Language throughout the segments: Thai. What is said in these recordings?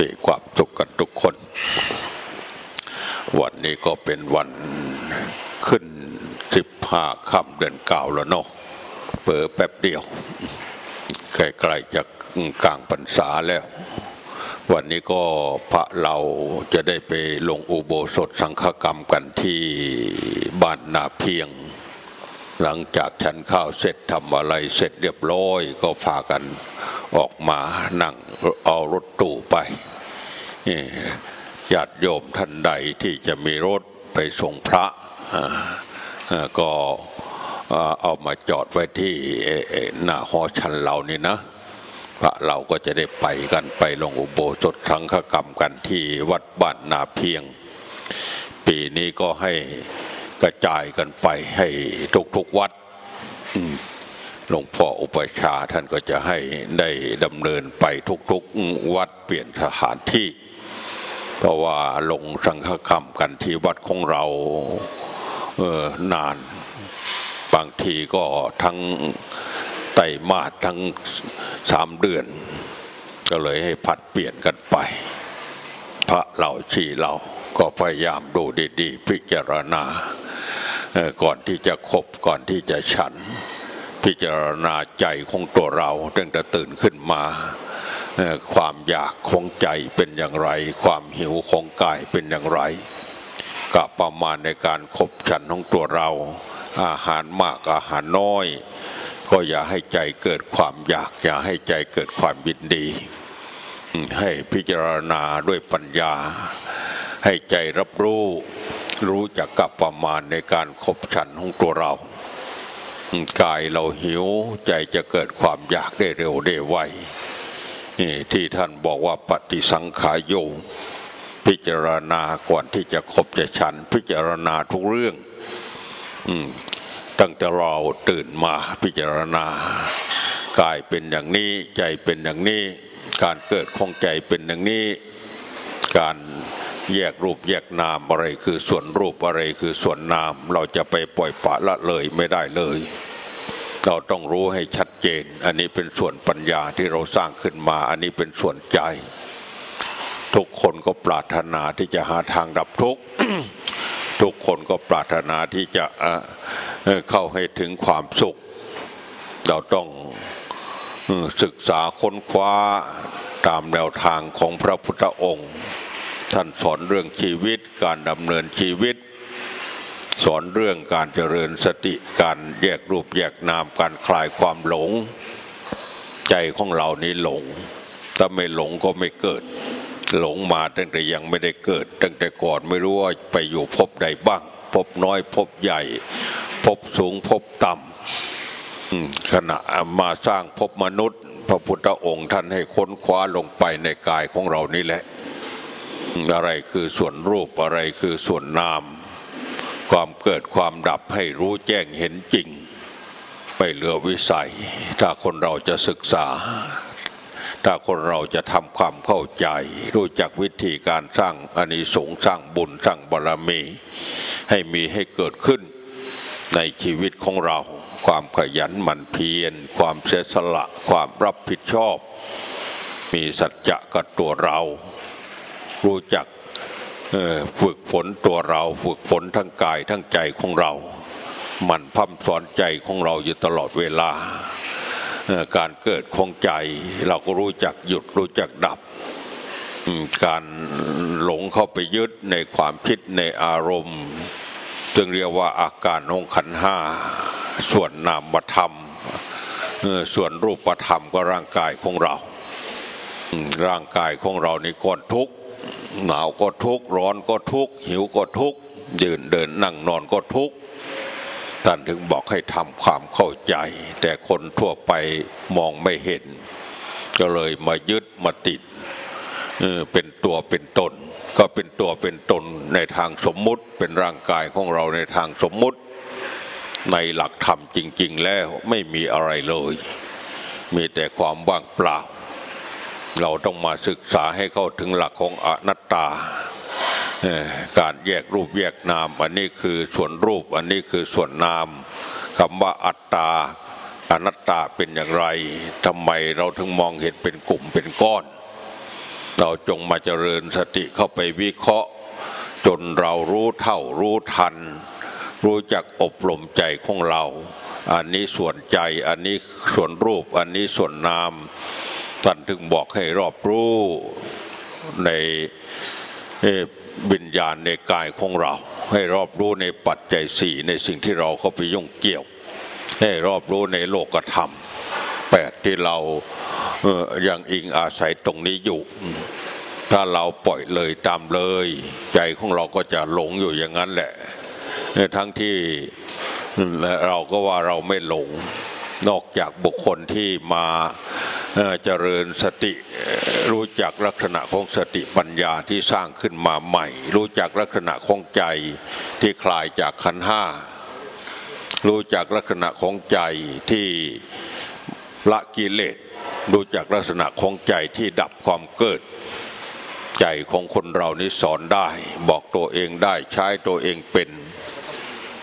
มีความสุขกันทุกคน วันนี้ก็เป็นวันขึ้นสิบห้าค่ำเดือนเก่าแล้วเนาะเปิดแป๊บเดียวใกล้ๆจะกลางพรรษาแล้ว วันนี้ก็พระเราจะได้ไปลงอุโบสถสังฆกรรมกันที่บ้านนาเพียง หลังจากฉันข้าวเสร็จทำอะไรเสร็จเรียบร้อยก็พากัน ออกมานั่งเอารถตู้ไปญาติโยมท่านใดที่จะมีรถไปส่งพระก็เอามาจอดไว้ที่หน้าหอชันเรานี่นะพระเราก็จะได้ไปกันไปลงอุโบสถสังฆกรรมกันที่วัดบ้านนาเพียง ปีนี้ก็ให้กระจายกันไปให้ทุกๆวัด หลวงพ่ออุปชาท่านก็จะให้ได้ดำเนินไปทุกๆวัดเปลี่ยนสถานที่ เพราะว่าลงสังฆกรรมกันที่วัดของเราเออนาน บางทีก็ทั้งไตรมาสทั้งสามเดือน ก็เลยให้ผัดเปลี่ยนกันไป พระเราชีเราก็พยายามดูดี ๆ พิจารณาก่อนที่จะคบก่อนที่จะฉัน พิจารณาใจของตัวเราตั้งแต่ตื่นขึ้นมาความอยากของใจเป็นอย่างไร ความหิวของกายเป็นอย่างไรกับประมาณในการขบฉันของตัวเรา อาหารมากอาหารน้อย ก็อย่าให้ใจเกิดความอยาก อย่าให้ใจเกิดความยินดี ให้พิจารณาด้วยปัญญา ให้ใจรับรู้รู้จักกับประมาณในการขบฉันของตัวเรา กายเราหิวใจจะเกิดความอยากได้เร็วได้ไวนี่ที่ท่านบอกว่าปฏิสังขายโยพิจารณาก่อนที่จะคบจะฉัน พิจารณาทุกเรื่องอตั้งแต่เราตื่นมาพิจารณากายเป็นอย่างนี้ใจเป็นอย่างนี้ การเกิดของใจเป็นอย่างนี้ การแยกรูปแยกนามอะไรคือส่วนรูปอะไรคือส่วนนาม เราจะไปปล่อยปละละเลยไม่ได้เลย เราต้องรู้ให้ชัดเจน อันนี้เป็นส่วนปัญญาที่เราสร้างขึ้นมา อันนี้เป็นส่วนใจ ทุกคนก็ปรารถนาที่จะหาทางดับทุกข์ทุกคนก็ปรารถนาที่จะเเข้าให้ถึงความสุข เราต้องศึกษาค้นคว้าตามแนวทางของพระพุทธองค์ ท่านสอนเรื่องชีวิตการดำเนินชีวิต สอนเรื่องการเจริญสติการแยกรูปแยกนามการคลายความหลง ใจของเรานี้หลง ถ้าไม่หลงก็ไม่เกิด หลงมาตั้งแต่ยังไม่ได้เกิด ตั้งแต่ก่อนไม่รู้ว่าไปอยู่ภพใดบ้างภพน้อยภพใหญ่ภพสูงภพต่ำขณะมาสร้างภพมนุษย์ พระพุทธองค์ท่านให้ค้นคว้าลงไปในกายของเรานี่แหละ อะไรคือส่วนรูปอะไรคือส่วนนาม ความเกิดความดับให้รู้แจ้งเห็นจริง ไม่เหลือวิสัย ถ้าคนเราจะศึกษา ถ้าคนเราจะทำความเข้าใจ รู้จักวิธีการสร้างอานิสงส์สร้างบุญสร้างบารมี ให้มีให้เกิดขึ้นในชีวิตของเรา ความขยันหมั่นเพียร ความเสียสละความรับผิดชอบ มีสัจจะกับตัวเรา รู้จัก ฝึกฝนตัวเราฝึกฝนทั้งกายทั้งใจของเรา มันพัฒสอนใจของเราอยู่ตลอดเวลา การเกิดของใจเราก็รู้จักหยุดรู้จักดับ การหลงเข้าไปยึดในความคิดในอารมณ์จึงเรียกว่าอาการองขันห้าส่วนนามธรรม ส่วนรูปธรรมก็ร่างกายของเรา ร่างกายของเรานี่ก้อนทุกข์ หนาวก็ทุกข์ร้อนก็ทุกข์หิวก็ทุกข์ยืนเดินนั่งนอนก็ทุกข์ท่านถึงบอกให้ทำความเข้าใจ แต่คนทั่วไปมองไม่เห็น ก็เลยมายึดมาติดเออเป็นตัวเป็นตน ก็เป็นตัวเป็นตนในทางสมมุติเป็นร่างกายของเราในทางสมมุติ ในหลักธรรมจริง ๆ แล้วไม่มีอะไรเลย มีแต่ความว่างเปล่า เราต้องมาศึกษาให้เข้าถึงหลักของอนัตตา การแยกรูปแยกนาม อันนี้คือส่วนรูปอันนี้คือส่วนนามคำว่าอัตตาอนัตตาเป็นอย่างไรทำไมเราถึงมองเห็นเป็นกลุ่มเป็นก้อน เราจงมาเจริญสติเข้าไปวิเคราะห์ จนเรารู้เท่ารู้ทัน รู้จักอบรมใจของเรา อันนี้ส่วนใจอันนี้ส่วนรูปอันนี้ส่วนนาม ท่านถึงบอกให้รอบรู้ในวิญญาณในกายของเรา ให้รอบรู้ในปัจจัยสี่ในสิ่งที่เราเข้าไปยุ่งเกี่ยว ให้รอบรู้ในโลกธรรมแปดที่เราเอ่อยังอิงอาศัยตรงนี้อยู่ ถ้าเราปล่อยเลยตามเลย ใจของเราก็จะหลงอยู่อย่างนั้นแหละทั้งที่เราก็ว่าเราไม่หลง นอกจากบุคคลที่มาเจริญสติรู้จักลักษณะของสติปัญญาที่สร้างขึ้นมาใหม่ รู้จักลักษณะของใจที่คลายจากขันห้ารู้จักลักษณะของใจที่ละกิเลสรู้จักลักษณะของใจที่ดับความเกิด ใจของคนเรานี้สอนได้ บอกตัวเองได้ใช้ตัวเองเป็น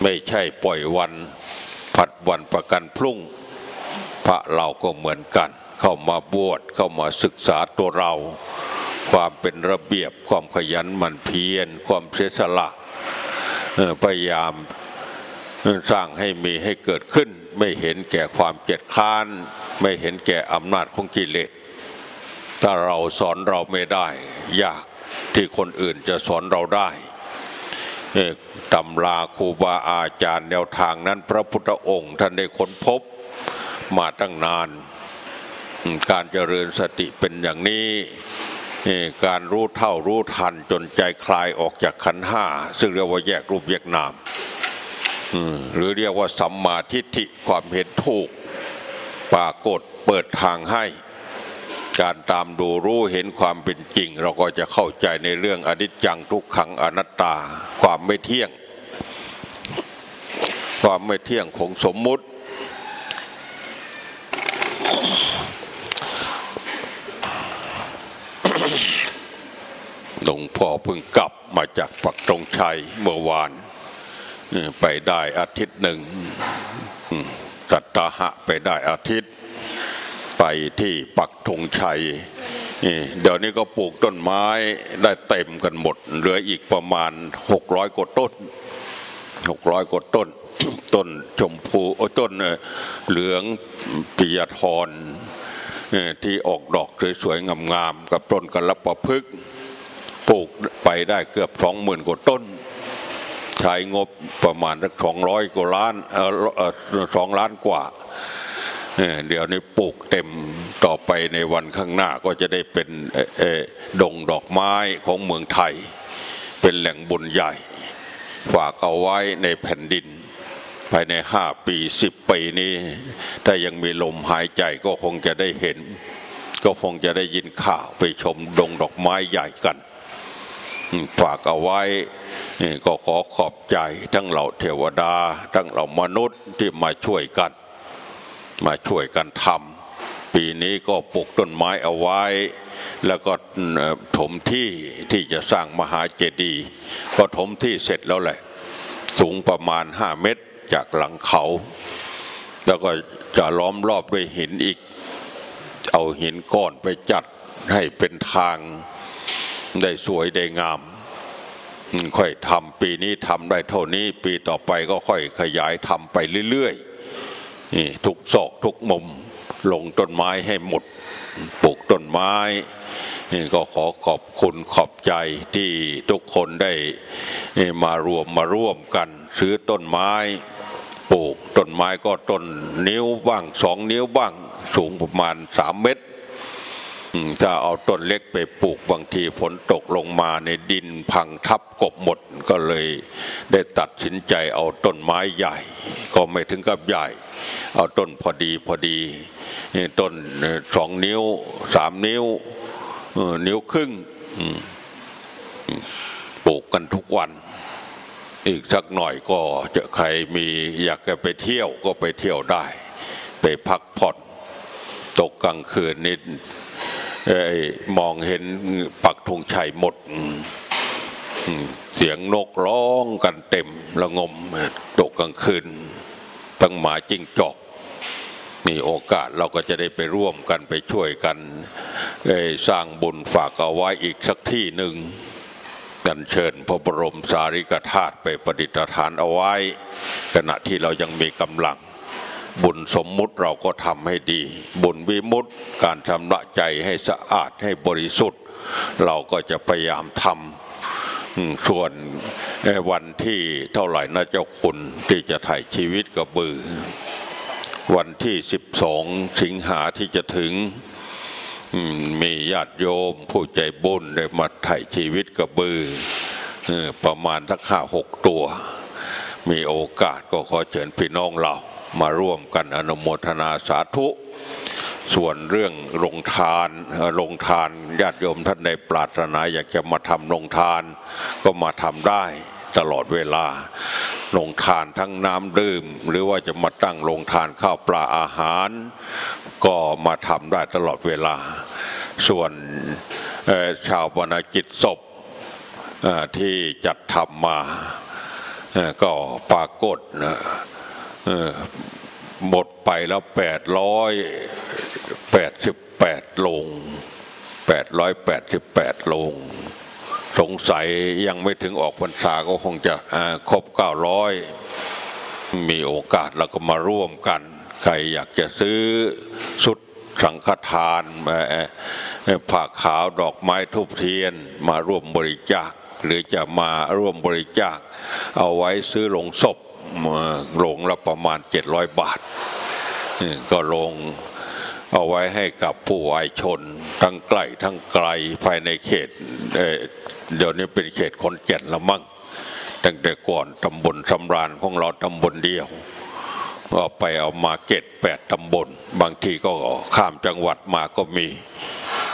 ไม่ใช่ปล่อยวันผัดวันประกันพรุ่ง พระเราก็เหมือนกัน เข้ามาบวชเข้ามาศึกษาตัวเรา ความเป็นระเบียบความขยันหมั่นเพียรความเสียสละพยายามสร้างให้มีให้เกิดขึ้น ไม่เห็นแก่ความเกียจคร้าน ไม่เห็นแก่อำนาจของกิเลสถ้าเราสอนเราไม่ได้ ยากที่คนอื่นจะสอนเราได้ตำราครูบาอาจารย์แนวทางนั้นพระพุทธองค์ท่านได้ค้นพบ มาตั้งนาน การเจริญสติเป็นอย่างนี้การรู้เท่ารู้ทันจนใจคลายออกจากขันห้า ซึ่งเรียกว่าแยกรูปแยกนามอืมหรือเรียกว่าสัมมาทิฏฐิความเห็นถูกปรากฏเปิดทางให้ การตามดูรู้เห็นความเป็นจริง เราก็จะเข้าใจในเรื่องอนิจจังทุกขังอนัตตา ความไม่เที่ยง ความไม่เที่ยงของสมมุติ หลวงพ่อเพิ่งกลับมาจากปักตรงชัยเมื่อวาน ไปได้อาทิตย์หนึ่งสัตตาหะไปได้อาทิตย์ ไปที่ปักธงชัยเดี๋ยวนี้ก็ปลูกต้นไม้ได้เต็มกันหมด เหลืออีกประมาณหกร้อยกว่าต้นหกร้อยกว่าต้น ต้นชมพูโอ้ต้นเหลืองปิยธรที่ออกดอกสวยๆงามๆกับต้นกระประพฤกษ์ปลูกไปได้เกือบสองหมื่นกว่าต้น ใช้งบประมาณสักสองร้อยกว่าล้านสองล้านกว่าเดี๋ยวนี้ปลูกเต็มต่อไปในวันข้างหน้าก็จะได้เป็นดงดอกไม้ของเมืองไทย เป็นแหล่งบุญใหญ่ ฝากเอาไว้ในแผ่นดิน ภายในห้าปีสิบปีนี้ ถ้ายังมีลมหายใจก็คงจะได้เห็น ก็คงจะได้ยินข่าวไปชมดงดอกไม้ใหญ่กันฝากเอาไว้ก็ขอขอบใจทั้งเหล่าเทวดา ทั้งเหล่ามนุษย์ที่มาช่วยกัน มาช่วยกันทำปีนี้ก็ปลูกต้นไม้เอาไว้ แล้วก็ถมที่ที่จะสร้างมหาเจดีย์ก็ถมที่เสร็จแล้วแหละ สูงประมาณห้าเมตร จากหลังเขา แล้วก็จะล้อมรอบด้วยหินอีก เอาหินก้อนไปจัดให้เป็นทางได้สวยได้งาม ค่อยทำปีนี้ทำได้เท่านี้ปีต่อไปก็ค่อยขยายทำไปเรื่อยๆนี่ทุกซอกทุกมุมลงต้นไม้ให้หมดปลูกต้นไม้นี่ก็ขอขอบคุณขอบใจที่ทุกคนได้มารวมมาร่วมกันซื้อต้นไม้ ปลูกต้นไม้ก็ต้นนิ้วบ้างสองนิ้วบ้างสูงประมาณสามเมตรถ้าเอาต้นเล็กไปปลูกบางทีฝนตกลงมาในดินพังทับกบหมดก็เลยได้ตัดสินใจเอาต้นไม้ใหญ่ ก็ไม่ถึงกับใหญ่ เอาต้นพอดีพอดีต้นสองนิ้วสามนิ้วนิ้วครึ่งปลูกกันทุกวัน อีกสักหน่อยก็จะใครมีอยากจะไปเที่ยวก็ไปเที่ยวได้ ไปพักผ่อนตกกลางคืนนิดอมองเห็นปักธงชัยหมดเสียงนกร้องกันเต็มระงมตกกลางคืนตั้งหมาจิ้งจอกมีโอกาสเราก็จะได้ไปร่วมกันไปช่วยกันสร้างบุญฝากเอาไว้อีกสักที่หนึ่ง กันเชิญพระบรมสารีริกธาตุไปประดิษฐานเอาไว้ ขณะที่เรายังมีกำลัง บุญสมมุติเราก็ทำให้ดี บุญวิมุตติการชำระใจให้สะอาดให้บริสุทธิ์ เราก็จะพยายามทำส่วนวันที่เท่าไหร่นะเจ้าคุณที่จะถ่ายชีวิตกับบือ วันที่ 12 สิงหาที่จะถึง มีญาติโยมผู้ใจบุญได้มาถ่ายชีวิตกับบือเอประมาณทักห้าหกตัว มีโอกาสก็ขอเชิญพี่น้องเรามาร่วมกันอนุโมทนาสาธุส่วนเรื่องโรงทานเอ่อโรงทานญาติโยมท่านใดปรารถนาอยากจะมาทำโรงทาน ก็มาทำได้ตลอดเวลา โรงทานทั้งน้ำดื่ม หรือว่าจะมาตั้งโรงทานข้าวปลาอาหาร ก็มาทำได้ตลอดเวลา ส่วนชาวบรรณกิจศพที่จัดทำมาก็ปรากฏหมดไปแล้วแปดร้อยแปดสิบแปดลงแปดร้อยแปดสิบแปดลง สงสัยยังไม่ถึงออกพรรษาก็คงจะครบเก้าร้อยมีโอกาสแล้วก็มาร่วมกัน ใครอยากจะซื้อสุดสังฆทานผ้าขาวดอกไม้ทูบเทียนมาร่วมบริจาค หรือจะมาร่วมบริจาค เอาไว้ซื้อลงศพเอ่อโรงละประมาณ 700 บาท ก็ลง เอาไว้ให้กับผู้วายชน ทั้งใกล้ทั้งไกลภายในเขตเเดี๋ยวนี้เป็นเขตคนแก่นละมั่งตั้งแต่ก่อนตำบลสำราญของเราตำบลเดียวก็ไปเอามาเก็ตแปดตำบล บางทีก็ข้ามจังหวัดมาก็มี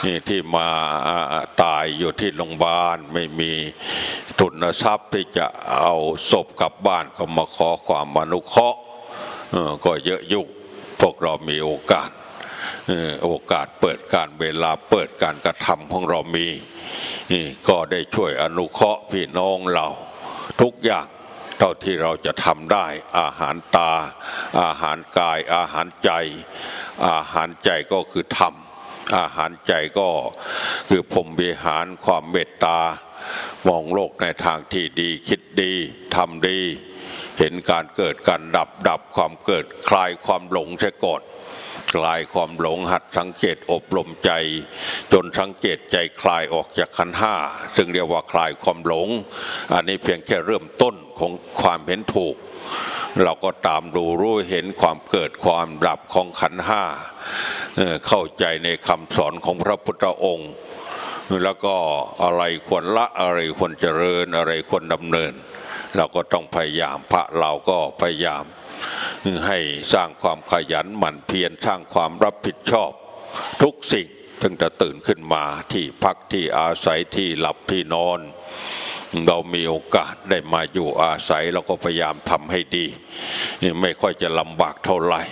นี่ที่มาตายอยู่ที่โรงพยาบาลไม่มีทุนทรัพย์ที่จะเอาศพกลับบ้านก็มาขอความอนุเคราะห์ก็เยอะยุคพวกเรามีโอกาส โอกาสเปิดการเวลาเปิดการกระทำของเรามีนี่ก็ได้ช่วยอนุเคราะห์พี่น้องเรา ทุกอย่างเท่าที่เราจะทำได้อาหารตา อาหารกายอาหารใจ อาหารใจก็คือธรรมอาหารใจก็คือพรมวิหารความเมตตามองโลกในทางที่ดีคิดดีทำดี เห็นการเกิดการดับดับความเกิดคลายความหลงใช่ก่อน คลายความหลงหัดสังเกตอบรมใจ จนสังเกตใจคลายออกจากขันห้าซึ่งเรียกว่าคลายความหลง อันนี้เพียงแค่เริ่มต้นของความเห็นถูก เราก็ตามดูรู้เห็นความเกิดความดับของขันห้าเข้าใจในคำสอนของพระพุทธองค์แล้วก็อะไรควรละอะไรควรเจริญอะไรควรดำเนิน เราก็ต้องพยายามพระเราก็พยายาม ให้สร้างความขยันหมั่นเพียรสร้างความรับผิดชอบ ทุกสิ่งตั้งแต่ตื่นขึ้นมาที่พักที่อาศัยที่หลับที่นอน เรามีโอกาสได้มาอยู่อาศัยเราก็พยายามทำให้ดี ไม่ค่อยจะลำบากเท่าไหร่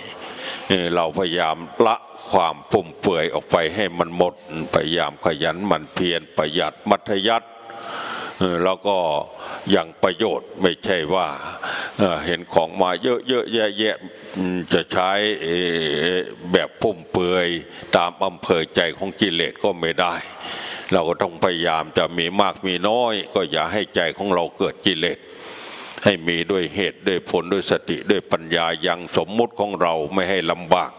เราพยายามละความปุ่มเปื่อยออกไปให้มันหมดพยายามขยันหมั่นเพียรประหยัดมัธยัติ แล้วก็ยังประโยชน์ไม่ใช่ว่าเห็นของมาเยอะเยอะแยะแยะจะใช้แบบพุ่มเปือยตามอำเภอใจของกิเลสก็ไม่ได้ เราก็ต้องพยายามจะมีมากมีน้อย ก็อย่าให้ใจของเราเกิดกิเลสให้มีด้วยเหตุด้วยผลด้วยสติด้วยปัญญายังสมมุติของเราไม่ให้ลำบาก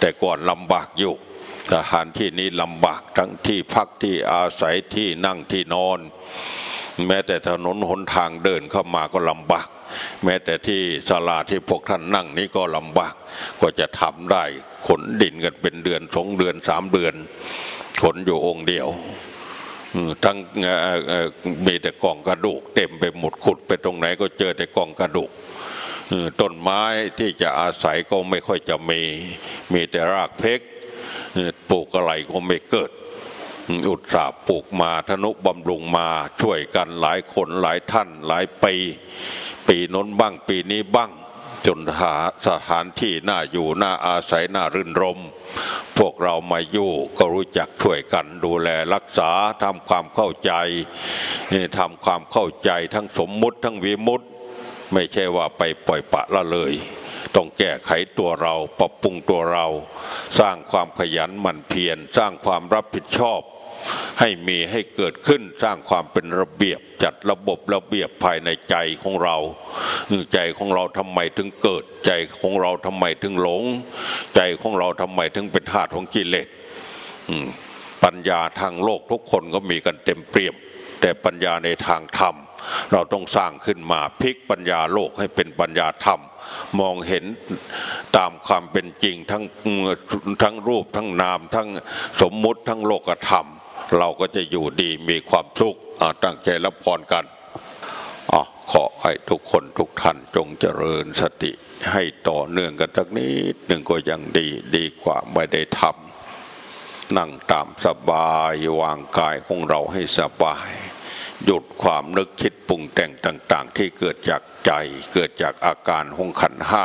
แต่ก่อนลำบากอยู่สถานที่นี้ลำบากทั้งที่พักที่อาศัยที่นั่งที่นอน แม้แต่ถนนหนทางเดินเข้ามาก็ลำบาก แม้แต่ที่ศาลาที่พวกท่านนั่งนี้ก็ลำบากกว่าจะทำได้ขนดินกันเป็นเดือนสองเดือนสามเดือน ขนอยู่องค์เดียวทั้งมีแต่กล่องกระดูก เต็มไปหมดขุดไปตรงไหนก็เจอแต่กล่องกระดูกต้นไม้ที่จะอาศัยก็ไม่ค่อยจะมี มีแต่รากเพกปลูกอะไรก็ไม่เกิด อุตสาห์ปลูกมาธนุบำรุงมาช่วยกันหลายคนหลายท่านหลายปี ปีน้นบ้างปีนี้บ้าง จนหาสถานที่น่าอยู่น่าอาศัยน่ารื่นรม พวกเรามาอยู่ก็รู้จักช่วยกันดูแลรักษาทำความเข้าใจทำความเข้าใจทั้งสมมุติทั้งวิมุติ ไม่ใช่ว่าไปปล่อยปะละเลย ต้องแก้ไขตัวเราปรับปรุงตัวเรา สร้างความขยันหมั่นเพียรสร้างความรับผิดชอบ ให้มีให้เกิดขึ้นสร้างความเป็นระเบียบจัดระบบระเบียบภายในใจของเรา ใจของเราทำไมถึงเกิด ใจของเราทำไมถึงหลง ใจของเราทำไมถึงเป็นธาตุของกิเลสปัญญาทางโลกทุกคนก็มีกันเต็มเปี่ยม แต่ปัญญาในทางธรรม เราต้องสร้างขึ้นมาพลิกปัญญาโลกให้เป็นปัญญาธรรม มองเห็นตามความเป็นจริงทั้งทั้งรูปทั้งนาม ทั้งสมมุติทั้งโลกธรรม เราก็จะอยู่ดีมีความสุขตั้งใจรับพรกันอขอให้ทุกคนทุกท่านจงเจริญสติให้ต่อเนื่องกันสักนิดหนึ่งก็ยังดีดีกว่าไม่ได้ทำนั่งตามสบายวางกายของเราให้สบาย หยุดความนึกคิด ปรุงแต่งต่าง ๆ ที่เกิดจากใจเกิดจากอาการของขันห้า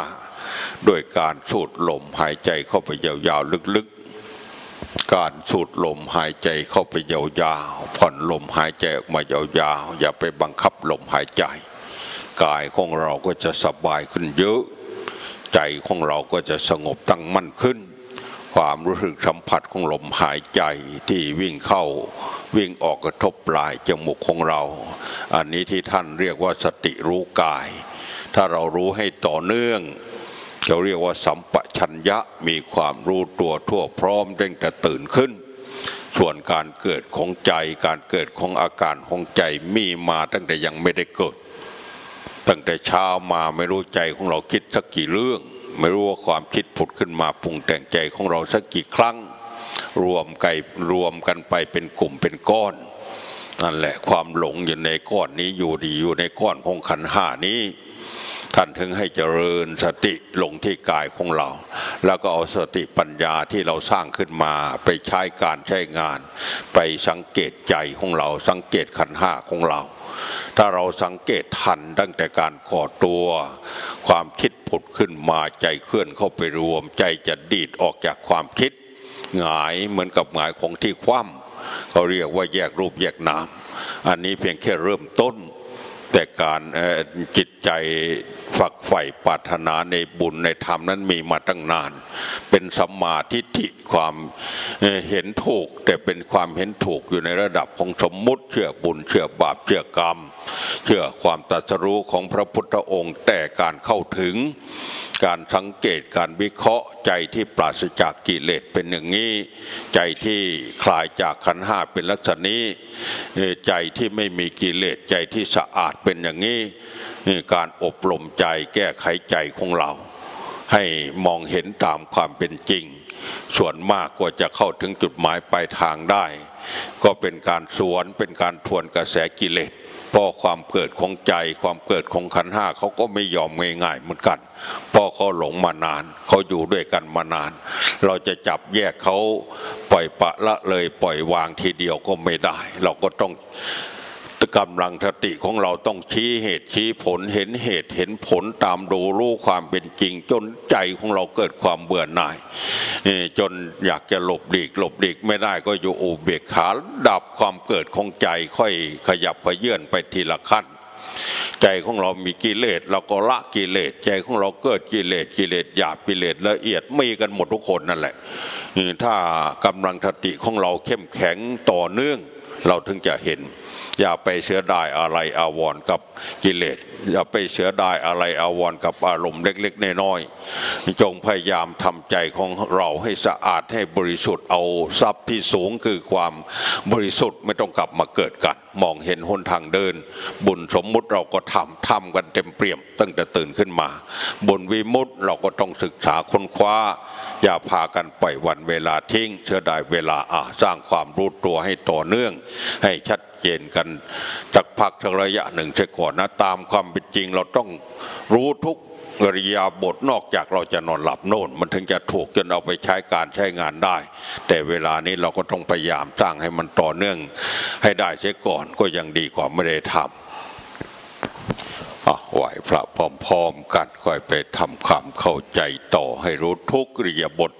โดยการสูดลมหายใจเข้าไปยาวๆลึกๆ การสูดลมหายใจเข้าไปยาวๆผ่อนลมหายใจออกมายาวๆ อย่าไปบังคับลมหายใจ กายของเราก็จะสบายขึ้นเยอะ ใจของเราก็จะสงบตั้งมั่นขึ้น ความรู้สึกสัมผัสของลมหายใจที่วิ่งเข้า วิ่งออกกระทบปลายจมูกของเรา อันนี้ที่ท่านเรียกว่าสติรู้กาย ถ้าเรารู้ให้ต่อเนื่องเราเรียกว่าสัมปชัญญะมีความรู้ตัวทั่วพร้อมตั้งแต่ตื่นขึ้น ส่วนการเกิดของใจการเกิดของอาการของใจมีมาตั้งแต่ยังไม่ได้เกิด ตั้งแต่เช้ามาไม่รู้ใจของเราคิดสักกี่เรื่อง ไม่รู้ว่าความคิดผุดขึ้นมาปรุงแต่งใจของเราสักกี่ครั้ง รวมไก่รวมกันไปเป็นกลุ่มเป็นก้อนนั่นแหละความหลงอยู่ในก้อนนี้อยู่ดีอยู่ในก้อนของขันห้านี้ ท่านถึงให้เจริญสติลงที่กายของเรา แล้วก็เอาสติปัญญาที่เราสร้างขึ้นมาไปใช้การใช้งาน ไปสังเกตใจของเรา สังเกตขันห้าของเรา ถ้าเราสังเกตทันตั้งแต่การก่อตัว ความคิดผุดขึ้นมาใจเคลื่อนเข้าไปรวม ใจจะดีดออกจากความคิด หงายเหมือนกับหงายของที่คว่ำเขาเรียกว่าแยกรูปแยกนามอันนี้เพียงแค่เริ่มต้น แต่การจิตใจฝักใฝ่ปรารถนาในบุญในธรรมนั้นมีมาตั้งนาน เป็นสัมมาทิฏฐิความเห็นถูก แต่เป็นความเห็นถูกอยู่ในระดับของสมมุติเชื่อบุญเชื่อบาปเชื่อกรรม เชื่อความตรัสรู้ของพระพุทธองค์แต่การเข้าถึง การสังเกตการวิเคราะห์ใจที่ปราศจากกิเลสเป็นอย่างนี้ ใจที่คลายจากขันห้าเป็นลักษณะนี้ ใจที่ไม่มีกิเลสใจที่สะอาดเป็นอย่างนี้การอบรมใจแก้ไขใจของเรา ให้มองเห็นตามความเป็นจริง ส่วนมากกว่าจะเข้าถึงจุดหมายปลายทางได้ ก็เป็นการสวนเป็นการทวนกระแสกิเลส พอความเกิดของใจความเกิดของขันห้าเขาก็ไม่ยอมง่ายๆเหมือนกันพ่อเขาหลงมานานเขาอยู่ด้วยกันมานาน เราจะจับแยกเขาปล่อยปะละเลยปล่อยวางทีเดียวก็ไม่ได้ เราก็ต้อง กำลังสติของเราต้องชี้เหตุชี้ผลเห็นเหตุเห็นผลตามดูรู้ความเป็นจริง จนใจของเราเกิดความเบื่อหน่ายจนอยากจะหลบหลีกหลบหลีกไม่ได้ก็อยู่อุเบกขาดับความเกิดของใจค่อยขยับขยื่นไปทีละขั้นใจของเรามีกิเลสเราก็ละกิเลสใจของเราเกิดกิเลสกิเลสหยาบกิเลสละเอียดมีกันหมดทุกคนนั่นแหละถ้ากำลังสติของเราเข้มแข็งต่อเนื่อง เราถึงจะเห็น อย่าไปเสียดายอะไรอาวรกับกิเลสอย่าไปเสียดายอะไรอาวรกับอารมณ์เล็กๆน้อยๆจงพยายามทำใจของเราให้สะอาดให้บริสุทธิ์เอาทรัพย์ที่สูงคือความบริสุทธิ์ไม่ต้องกลับมาเกิดกันมองเห็นหนทางเดิน บุญสมมุติเราก็ทำทำกันเต็มเปี่ยมตั้งแต่ตื่นขึ้นมาบุญวิมุตติเราก็ต้องศึกษาค้นคว้า อย่าพากันปล่อยวันเวลาทิ้งเชื่อได้เวลาอาสร้างความรู้ตัวให้ต่อเนื่อง ให้ชัดเจนกันจากพักสักระยะหนึ่งใช่ก่อนนะตามความเป็นจริงเราต้องรู้ทุกอริยาบทนอกจากเราจะนอนหลับโน่น มันถึงจะถูกจนเอาไปใช้การใช้งานได้ แต่เวลานี้เราก็ต้องพยายามสร้างให้มันต่อเนื่อง ให้ได้ใช่ก่อนก็ยังดีกว่าไม่ได้ทำ ไหวพระพร้อมๆกันค่อยไปทำความเข้าใจต่อให้รู้ทุกเรียบท